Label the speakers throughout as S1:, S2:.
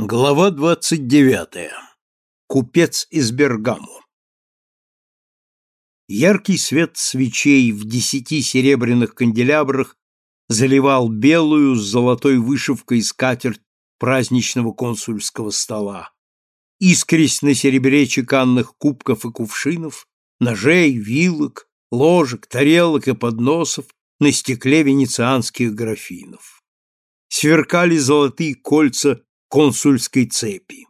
S1: Глава двадцать девятая. Купец из Бергамо. Яркий свет свечей в десяти серебряных канделябрах заливал белую с золотой вышивкой скатерть праздничного консульского стола. Искрясь на серебре чеканных кубков и кувшинов, ножей, вилок, ложек, тарелок и подносов на стекле венецианских графинов. Сверкали золотые кольца консульской цепи.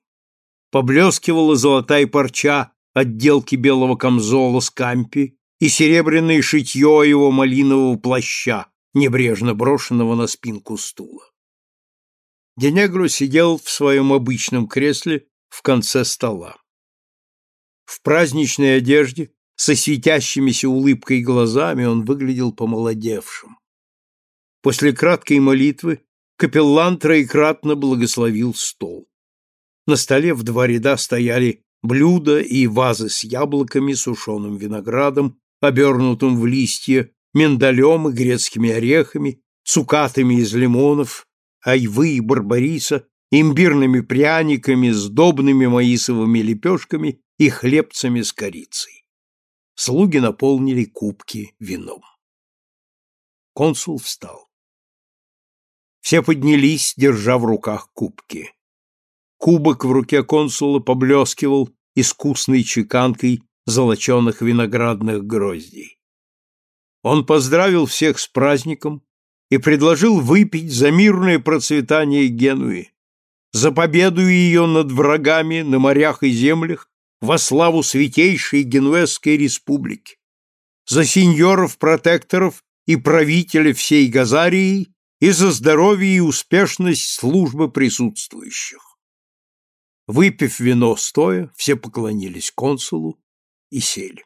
S1: Поблескивала золотая парча отделки белого камзола с кампи и серебряное шитье его малинового плаща, небрежно брошенного на спинку стула. Денегро сидел в своем обычном кресле в конце стола. В праздничной одежде, со светящимися улыбкой глазами, он выглядел помолодевшим. После краткой молитвы капеллан троекратно благословил стол. На столе в два ряда стояли блюда и вазы с яблоками, сушеным виноградом, обернутым в листья, миндалем и грецкими орехами, цукатами из лимонов, айвы и барбариса, имбирными пряниками, сдобными маисовыми лепешками и хлебцами с корицей. Слуги наполнили кубки вином. Консул встал. Все поднялись, держа в руках кубки. Кубок в руке консула поблескивал искусной чеканкой золоченых виноградных гроздей. Он поздравил всех с праздником и предложил выпить за мирное процветание Генуи, за победу ее над врагами на морях и землях во славу святейшей Генуэзской республики, за сеньоров-протекторов и правителя всей Газарии и за здоровье и успешность службы присутствующих. Выпив вино стоя, все поклонились консулу и сели.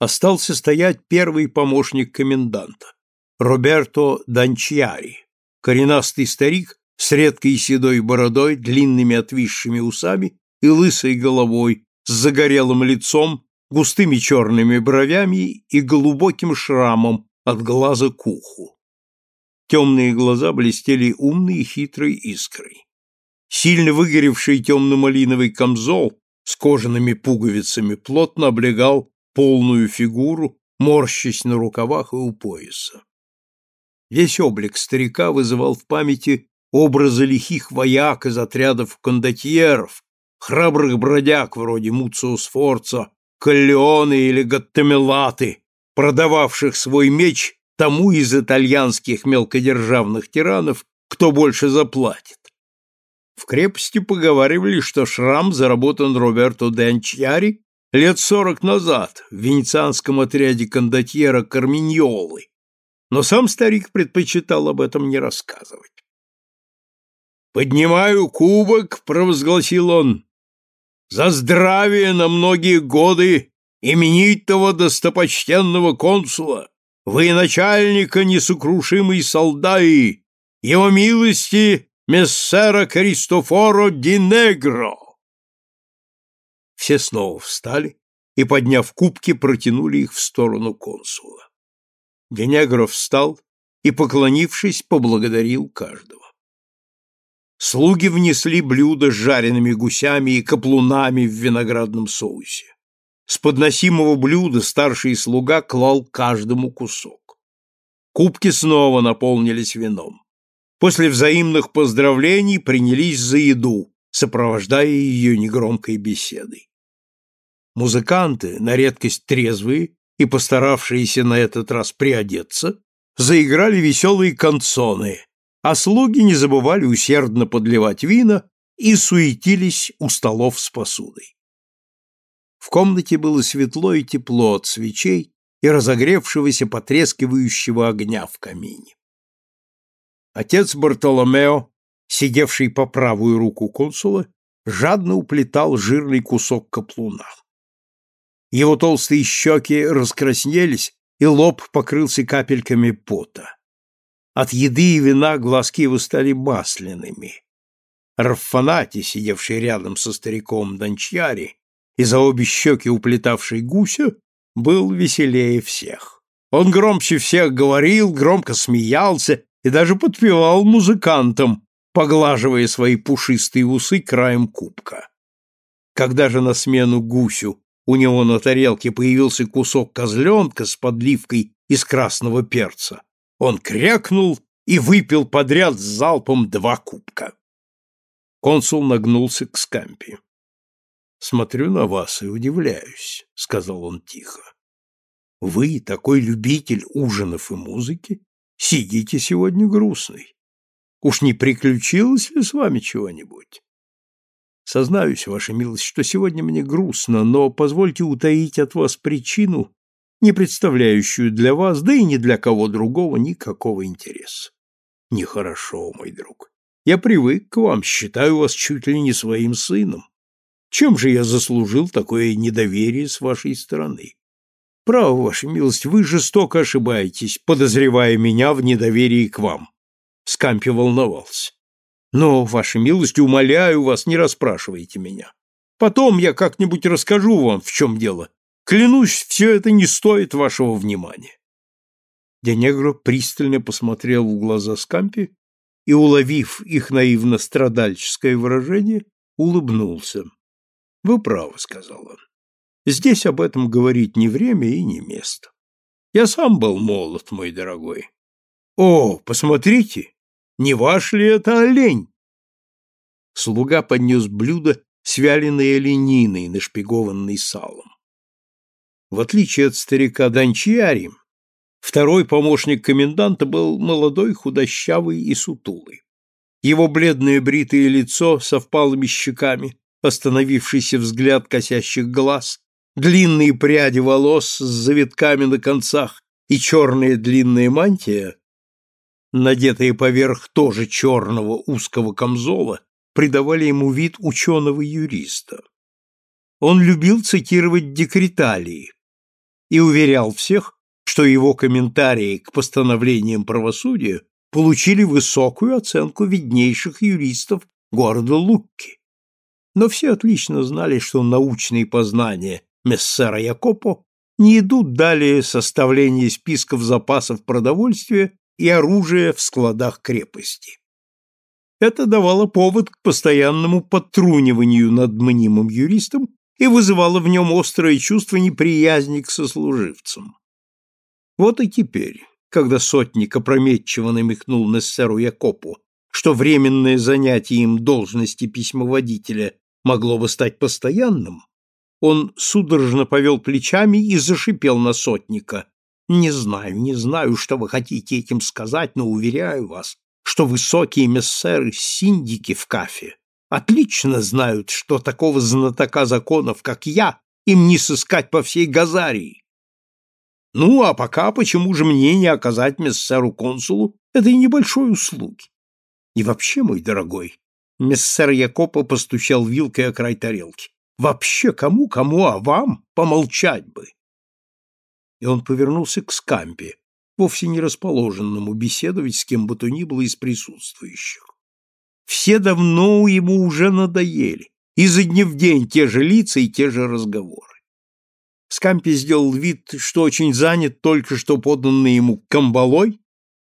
S1: Остался стоять первый помощник коменданта, Роберто Данчиари, коренастый старик с редкой седой бородой, длинными отвисшими усами и лысой головой, с загорелым лицом, густыми черными бровями и глубоким шрамом от глаза к уху. Темные глаза блестели умной и хитрой искрой. Сильно выгоревший темно-малиновый камзол с кожаными пуговицами плотно облегал полную фигуру, морщась на рукавах и у пояса. Весь облик старика вызывал в памяти образы лихих вояк из отрядов кондотьеров, храбрых бродяг вроде Муцио Сфорца, Каллеоне или Гаттемелаты, продававших свой меч тому из итальянских мелкодержавных тиранов, кто больше заплатит. В крепости поговаривали, что шрам заработан Роберто де Анчьяри лет сорок назад в венецианском отряде кондотьера Карминьолы, но сам старик предпочитал об этом не рассказывать. «Поднимаю кубок», — провозгласил он, — «за здравие на многие годы именитого достопочтенного консула, военачальника несокрушимой солдаи, его милости мессера Кристофоро ди Негро. Все снова встали и, подняв кубки, протянули их в сторону консула. Денегро встал и, поклонившись, поблагодарил каждого. Слуги внесли блюда с жареными гусями и каплунами в виноградном соусе. С подносимого блюда старший слуга клал каждому кусок. Кубки снова наполнились вином. После взаимных поздравлений принялись за еду, сопровождая ее негромкой беседой. Музыканты, на редкость трезвые и постаравшиеся на этот раз приодеться, заиграли веселые канцоны, а слуги не забывали усердно подливать вина и суетились у столов с посудой. В комнате было светло и тепло от свечей и разогревшегося потрескивающего огня в камине. Отец Бартоломео, сидевший по правую руку консула, жадно уплетал жирный кусок каплуна. Его толстые щеки раскраснелись, и лоб покрылся капельками пота. От еды и вина глазки его стали масляными. Раффанати, сидевший рядом со стариком Дончари, и за обе щеки уплетавший гуся, был веселее всех. Он громче всех говорил, громко смеялся и даже подпевал музыкантам, поглаживая свои пушистые усы краем кубка. Когда же на смену гусю у него на тарелке появился кусок козленка с подливкой из красного перца, он крякнул и выпил подряд с залпом два кубка. Консул нагнулся к скампе. «Смотрю на вас и удивляюсь», — сказал он тихо. «Вы, такой любитель ужинов и музыки, сидите сегодня грустный. Уж не приключилось ли с вами чего-нибудь?» Сознаюсь, ваша милость, что сегодня мне грустно, но позвольте утаить от вас причину, не представляющую для вас, да и ни для кого другого никакого интереса. Нехорошо, мой друг. Я привык к вам, считаю вас чуть ли не своим сыном. Чем же я заслужил такое недоверие с вашей стороны? Право, ваша милость, вы жестоко ошибаетесь, подозревая меня в недоверии к вам. Скампи волновался. Но, ваша милость, умоляю вас, не расспрашивайте меня. Потом я как-нибудь расскажу вам, в чем дело. Клянусь, все это не стоит вашего внимания. Денегро пристально посмотрел в глаза Скампи и, уловив их наивно-страдальческое выражение, улыбнулся. — Вы правы, — сказал он. — Здесь об этом говорить не время и не место. Я сам был молод, мой дорогой. О, посмотрите, не ваш ли это олень? Слуга поднес блюдо с вяленой олениной, нашпигованной салом. В отличие от старика Дончиари, второй помощник коменданта был молодой, худощавый и сутулый. Его бледное бритое лицо со впалыми щеками, остановившийся взгляд косящих глаз, длинные пряди волос с завитками на концах и черная длинная мантия надетые поверх тоже черного узкого камзола, придавали ему вид ученого-юриста. Он любил цитировать декреталии и уверял всех, что его комментарии к постановлениям правосудия получили высокую оценку виднейших юристов города Лукки. Но все отлично знали, что научные познания мессера Якопо не идут далее составления списков запасов продовольствия и оружие в складах крепости. Это давало повод к постоянному подтруниванию над мнимым юристом и вызывало в нем острое чувство неприязни к сослуживцам. Вот и теперь, когда сотник опрометчиво намекнул Нессеру Якопу, что временное занятие им должности письмоводителя могло бы стать постоянным, он судорожно повел плечами и зашипел на сотника, не знаю, не знаю, что вы хотите этим сказать, но уверяю вас, что высокие мессеры-синдики в кафе отлично знают, что такого знатока законов, как я, им не сыскать по всей Газарии. Ну, а пока почему же мне не оказать мессеру-консулу этой небольшой услуги? И вообще, мой дорогой, мессер Якопо постучал вилкой о край тарелки. Вообще кому-кому, а вам помолчать бы и он повернулся к Скампе, вовсе не расположенному беседовать с кем бы то ни было из присутствующих. Все давно ему уже надоели, изо дня в день те же лица и те же разговоры. Скампи сделал вид, что очень занят только что поданный ему камбалой,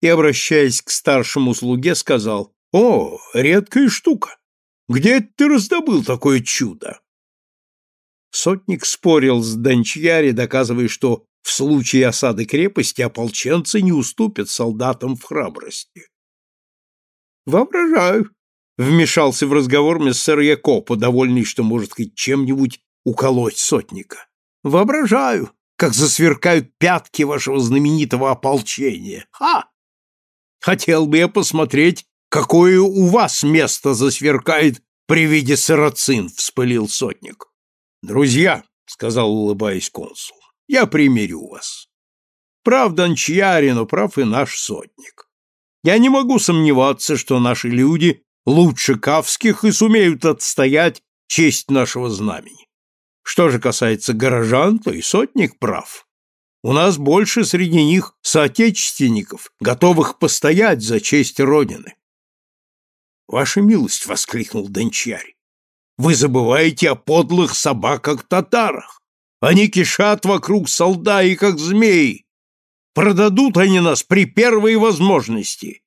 S1: и, обращаясь к старшему слуге, сказал, «О, редкая штука! Где ты раздобыл такое чудо?» Сотник спорил с Дончьяри, доказывая, что в случае осады крепости ополченцы не уступят солдатам в храбрости. «Воображаю», — вмешался в разговор мессер Якопо, довольный, что может хоть чем-нибудь уколоть сотника. «Воображаю, как засверкают пятки вашего знаменитого ополчения. Ха! Хотел бы я посмотреть, какое у вас место засверкает при виде сарацин», — вспылил сотник. «Друзья», — сказал, улыбаясь консул, я примирю вас. Прав Дончьяри, но прав и наш сотник. Я не могу сомневаться, что наши люди лучше кавских и сумеют отстоять честь нашего знамени. Что же касается горожан, то и сотник прав. У нас больше среди них соотечественников, готовых постоять за честь Родины. «Ваша милость!» — воскликнул Дончарь. «Вы забываете о подлых собаках-татарах. Они кишат вокруг солдаи, как змеи. Продадут они нас при первой возможности.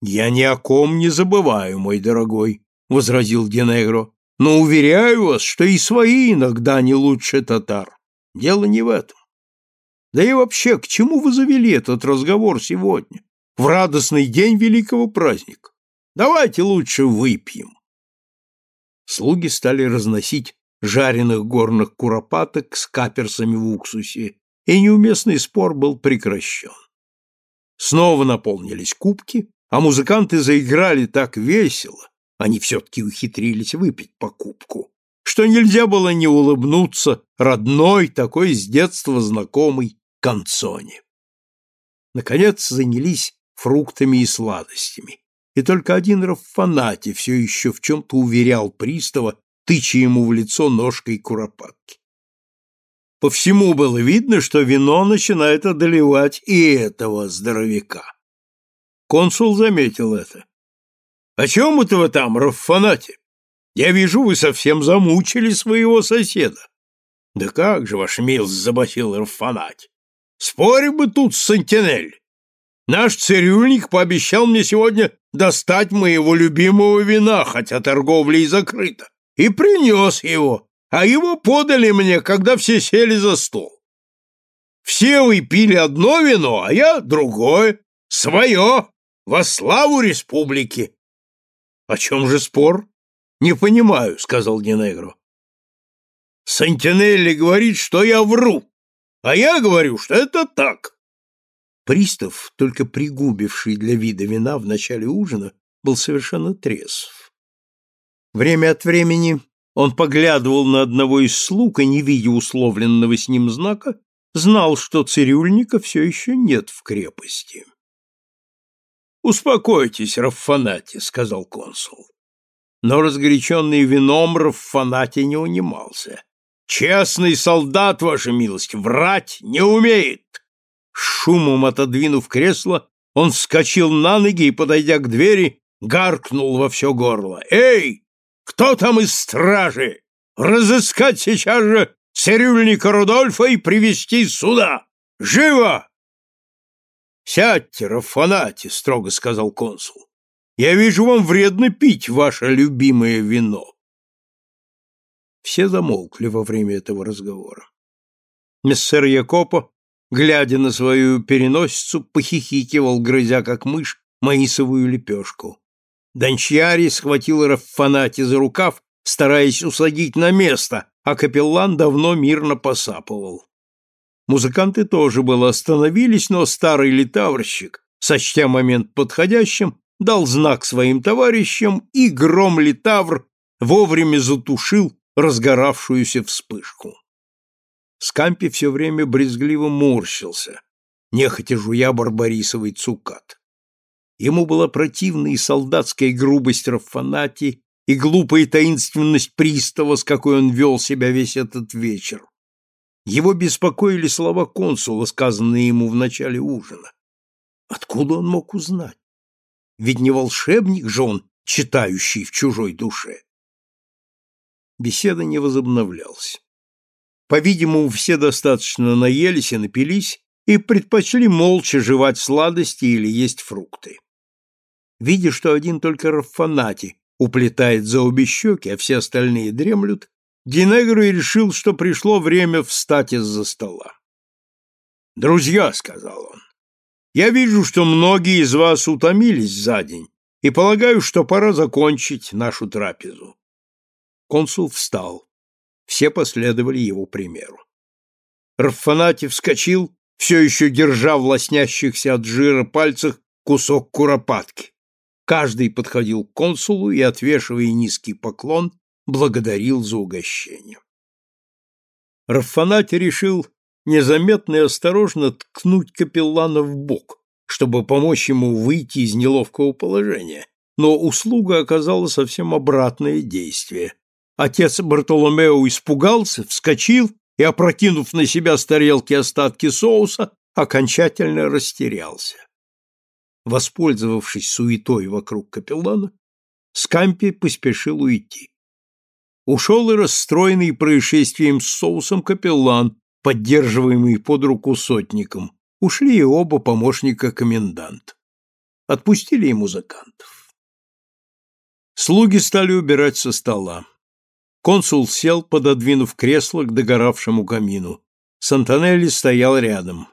S1: Я ни о ком не забываю, мой дорогой, возразил Динегро. Но уверяю вас, что и свои иногда не лучше татар. Дело не в этом. Да и вообще, к чему вы завели этот разговор сегодня, в радостный день великого праздника? Давайте лучше выпьем. Слуги стали разносить жареных горных куропаток с каперсами в уксусе, и неуместный спор был прекращен. Снова наполнились кубки, а музыканты заиграли так весело, они все-таки ухитрились выпить по кубку, что нельзя было не улыбнуться родной, такой с детства знакомой канцоне. Наконец занялись фруктами и сладостями, и только один Раффанати все еще в чем-то уверял пристава, тыча ему в лицо ножкой куропатки. По всему было видно, что вино начинает одолевать и этого здоровяка. Консул заметил это. — О чем это вы там, Раффанате? Я вижу, вы совсем замучили своего соседа. — Да как же, ваш милость, — забасил Раффанать. — Спорим бы тут с Сантинель. Наш цирюльник пообещал мне сегодня достать моего любимого вина, хотя торговля и закрыта, и принес его, а его подали мне, когда все сели за стол. Все вы пили одно вино, а я другое, свое, во славу республики. — О чем же спор? — Не понимаю, — сказал Динегро. — Сантинелли говорит, что я вру, а я говорю, что это так. Пристав, только пригубивший для вида вина в начале ужина, был совершенно трезв. Время от времени он поглядывал на одного из слуг и, не видя условленного с ним знака, знал, что цирюльника все еще нет в крепости. «Успокойтесь, Раффанати», — сказал консул. Но разгоряченный вином Раффанати не унимался. «Честный солдат, ваша милость, врать не умеет!» Шумом отодвинув кресло, он вскочил на ноги и, подойдя к двери, гаркнул во все горло. «Эй, кто там из стражи? Разыскать сейчас же цирюльника Рудольфа и привести сюда! Живо!» «Сядьте, Рафанати», — строго сказал консул. «Я вижу, вам вредно пить ваше любимое вино». Все замолкли во время этого разговора. Мессер Якопо, глядя на свою переносицу, похихикивал, грызя как мышь маисовую лепешку. Дончари схватил Раффанати за рукав, стараясь усадить на место, а капеллан давно мирно посапывал. Музыканты тоже было остановились, но старый литаврщик, сочтя момент подходящим, дал знак своим товарищам, и гром литавр вовремя затушил разгоравшуюся вспышку. Скампи все время брезгливо морщился, нехотя жуя барбарисовый цукат. Ему была противна и солдатская грубость Раффанати, и глупая таинственность пристава, с какой он вел себя весь этот вечер. Его беспокоили слова консула, сказанные ему в начале ужина. Откуда он мог узнать? Ведь не волшебник же он, читающий в чужой душе. Беседа не возобновлялась. По-видимому, все достаточно наелись и напились и предпочли молча жевать сладости или есть фрукты. Видя, что один только Раффанати уплетает за обе щеки, а все остальные дремлют, Динегро решил, что пришло время встать из-за стола. «Друзья», — сказал он, — «я вижу, что многие из вас утомились за день, и полагаю, что пора закончить нашу трапезу». Консул встал. Все последовали его примеру. Раффанати вскочил, все еще держа в лоснящихся от жира пальцах кусок куропатки. Каждый подходил к консулу и, отвешивая низкий поклон, благодарил за угощение. Раффанати решил незаметно и осторожно ткнуть капеллана в бок, чтобы помочь ему выйти из неловкого положения, но услуга оказала совсем обратное действие. Отец Бартоломео испугался, вскочил и, опрокинув на себя с тарелки остатки соуса, окончательно растерялся. Воспользовавшись суетой вокруг капеллана, Скампи поспешил уйти. Ушел и расстроенный происшествием с соусом капеллан, поддерживаемый под руку сотником. Ушли и оба помощника коменданта. отпустили и музыкантов. Слуги стали убирать со стола. Консул сел, пододвинув кресло к догоравшему камину. Сантанелли стоял рядом.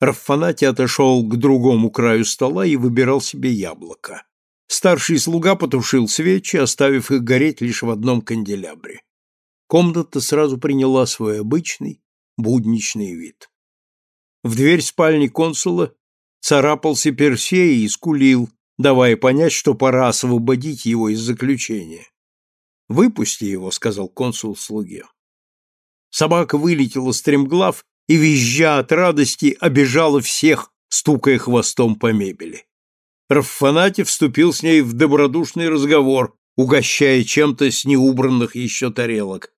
S1: Раффанати отошел к другому краю стола и выбирал себе яблоко. Старший слуга потушил свечи, оставив их гореть лишь в одном канделябре. Комната сразу приняла свой обычный, будничный вид. В дверь спальни консула царапался Персей и скулил, давая понять, что пора освободить его из заключения. «Выпусти его», — сказал консул слуге. Собака вылетела стремглав и, визжа от радости, обижала всех, стукая хвостом по мебели. Раффанати вступил с ней в добродушный разговор, угощая чем-то с неубранных еще тарелок.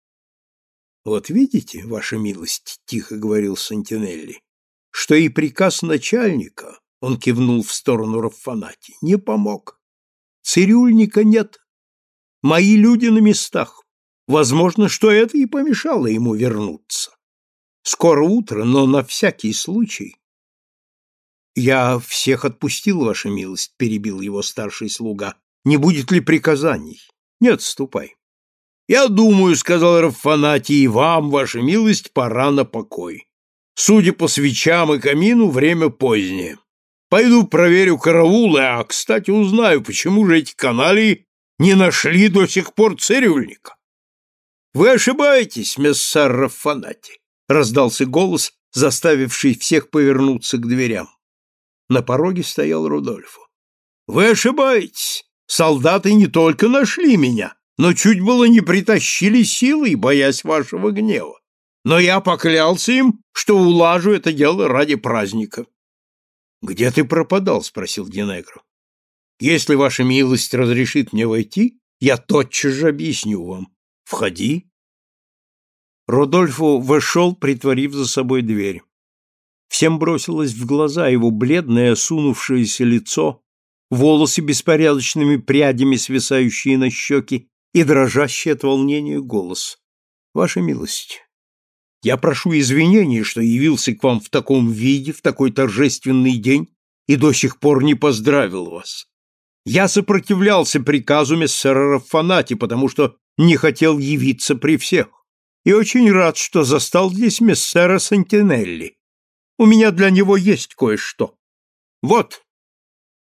S1: «Вот видите, ваша милость», — тихо говорил Сантинелли, — «что и приказ начальника, — он кивнул в сторону Раффанати, — не помог. Цирюльника нет. Мои люди на местах. Возможно, что это и помешало ему вернуться. Скоро утро, но на всякий случай «Я всех отпустил, ваша милость», — перебил его старший слуга. «Не будет ли приказаний?» «Нет, ступай». «Я думаю», — сказал Раффанатий, — «вам, ваша милость, пора на покой. Судя по свечам и камину, время позднее. Пойду проверю караулы, а, кстати, узнаю, почему же эти каналии не нашли до сих пор цирюльника». «Вы ошибаетесь, мессар Раффанати», — раздался голос, заставивший всех повернуться к дверям. На пороге стоял Рудольфо. «Вы ошибаетесь. Солдаты не только нашли меня, но чуть было не притащили силой, боясь вашего гнева. Но я поклялся им, что улажу это дело ради праздника». «Где ты пропадал?» — спросил Динегро. «Если ваша милость разрешит мне войти, я тотчас же объясню вам. Входи». Родольфо вошел, притворив за собой дверь. Всем бросилось в глаза его бледное, осунувшееся лицо, волосы беспорядочными прядями, свисающие на щеки, и дрожащий от волнения голос. «Ваша милость, я прошу извинения, что явился к вам в таком виде, в такой торжественный день, и до сих пор не поздравил вас. Я сопротивлялся приказу мессера Раффанати, потому что не хотел явиться при всех, и очень рад, что застал здесь мессера Сантинелли. У меня для него есть кое-что. Вот.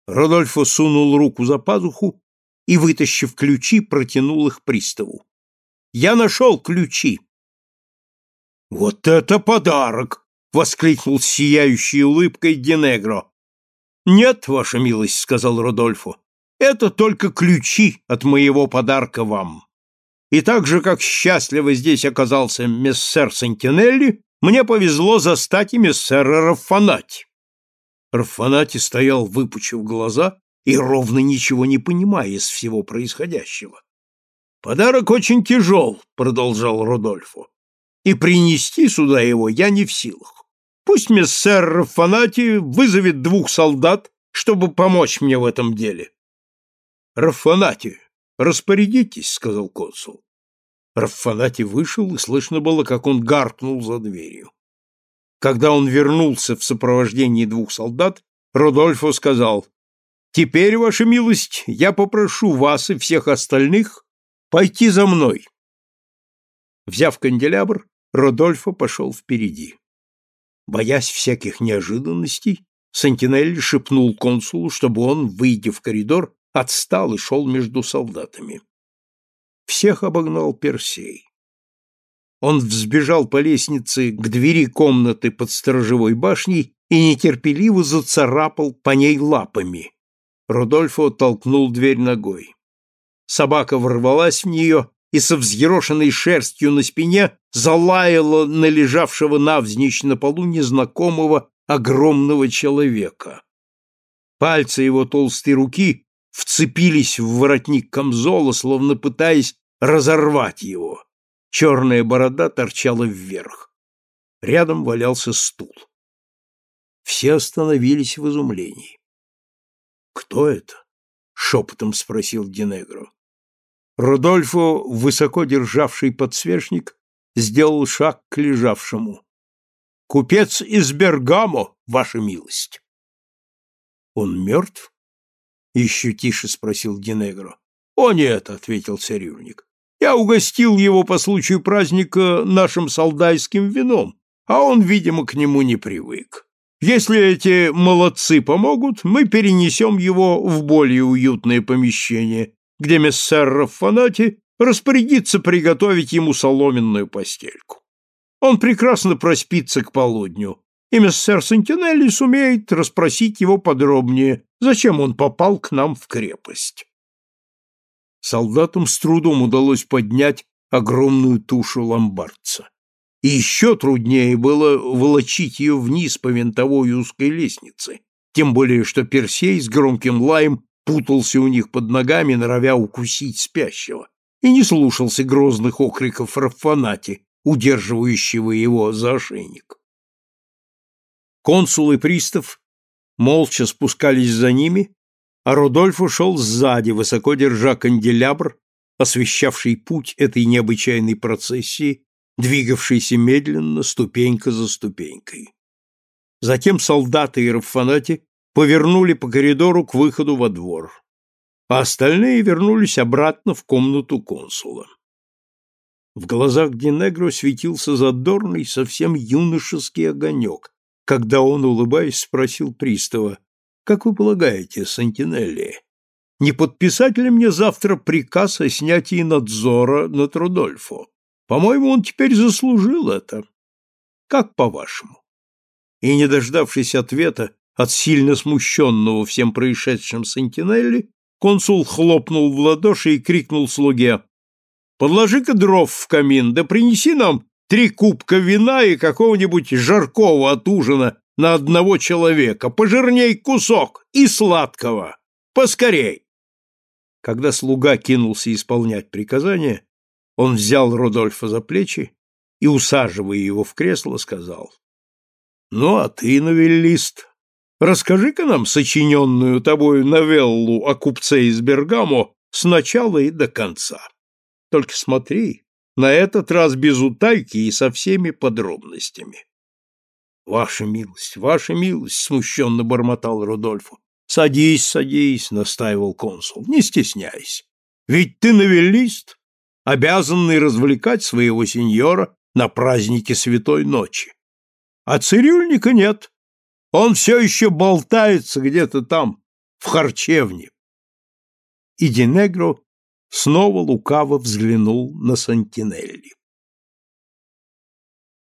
S1: Родольфо сунул руку за пазуху и, вытащив ключи, протянул их приставу. Я нашел ключи. Вот это подарок! воскликнул сияющей улыбкой Денегро. Нет, ваша милость, сказал Родольфо. Это только ключи от моего подарка вам. И так же, как счастливо здесь оказался мессер Сентинелли, мне повезло застать эмиссара Раффанати. Раффанати стоял, выпучив глаза и ровно ничего не понимая из всего происходящего. «Подарок очень тяжел», — продолжал Рудольфо, — «и принести сюда его я не в силах. Пусть мессер Раффанати вызовет двух солдат, чтобы помочь мне в этом деле». «Раффанати, распорядитесь», — сказал консул. Раффанати вышел, и слышно было, как он гаркнул за дверью. Когда он вернулся в сопровождении двух солдат, Родольфо сказал, «Теперь, ваша милость, я попрошу вас и всех остальных пойти за мной». Взяв канделябр, Родольфо пошел впереди. Боясь всяких неожиданностей, Сантинелли шепнул консулу, чтобы он, выйдя в коридор, отстал и шел между солдатами всех обогнал Персей. Он взбежал по лестнице к двери комнаты под сторожевой башней и нетерпеливо зацарапал по ней лапами. Рудольфо толкнул дверь ногой. Собака ворвалась в нее и со взъерошенной шерстью на спине залаяла на лежавшего навзничь на полу незнакомого огромного человека. Пальцы его толстой руки вцепились в воротник камзола, словно пытаясь разорвать его. Черная борода торчала вверх. Рядом валялся стул. Все остановились в изумлении. «Кто это?» — шепотом спросил Динегро. Рудольфо, высоко державший подсвечник, сделал шаг к лежавшему. «Купец из Бергамо, ваша милость!» «Он мертв?» Еще тише спросил Динегро. О нет, ответил цирюльник. Я угостил его по случаю праздника нашим солдайским вином, а он, видимо, к нему не привык. Если эти молодцы помогут, мы перенесем его в более уютное помещение, где мессер Раффанати распорядится приготовить ему соломенную постельку. Он прекрасно проспится к полудню, и мессер Сентинелли сумеет расспросить его подробнее, зачем он попал к нам в крепость. Солдатам с трудом удалось поднять огромную тушу ломбардца. И еще труднее было волочить ее вниз по винтовой узкой лестнице, тем более что Персей с громким лаем путался у них под ногами, норовя укусить спящего, и не слушался грозных окриков Раффанати, удерживающего его за ошейник. Консул и пристав молча спускались за ними, а Рудольф ушел сзади, высоко держа канделябр, освещавший путь этой необычайной процессии, двигавшейся медленно, ступенька за ступенькой. Затем солдаты и раффанати повернули по коридору к выходу во двор, а остальные вернулись обратно в комнату консула. В глазах Динегро светился задорный, совсем юношеский огонек, когда он, улыбаясь, спросил пристава, «Как вы полагаете, Сантинелли, не подписать ли мне завтра приказ о снятии надзора над Рудольфо? По-моему, он теперь заслужил это. Как по-вашему?» И, не дождавшись ответа от сильно смущенного всем происшедшим Сантинелли, консул хлопнул в ладоши и крикнул слуге, «Подложи-ка дров в камин, да принеси нам три кубка вина и какого-нибудь жаркого от ужина на одного человека, пожирней кусок и сладкого. Поскорей!» Когда слуга кинулся исполнять приказание, он взял Рудольфа за плечи и, усаживая его в кресло, сказал, «Ну, а ты, новеллист, расскажи-ка нам сочиненную тобою новеллу о купце из Бергамо с начала и до конца. Только смотри, на этот раз без утайки и со всеми подробностями. Ваша милость, ваша милость, смущенно бормотал Рудольфу. Садись, садись, настаивал консул, не стесняйся. Ведь ты новеллист, обязанный развлекать своего сеньора на празднике Святой Ночи. А цирюльника нет. Он все еще болтается где-то там, в харчевне. И Динегро снова лукаво взглянул на Сантинелли.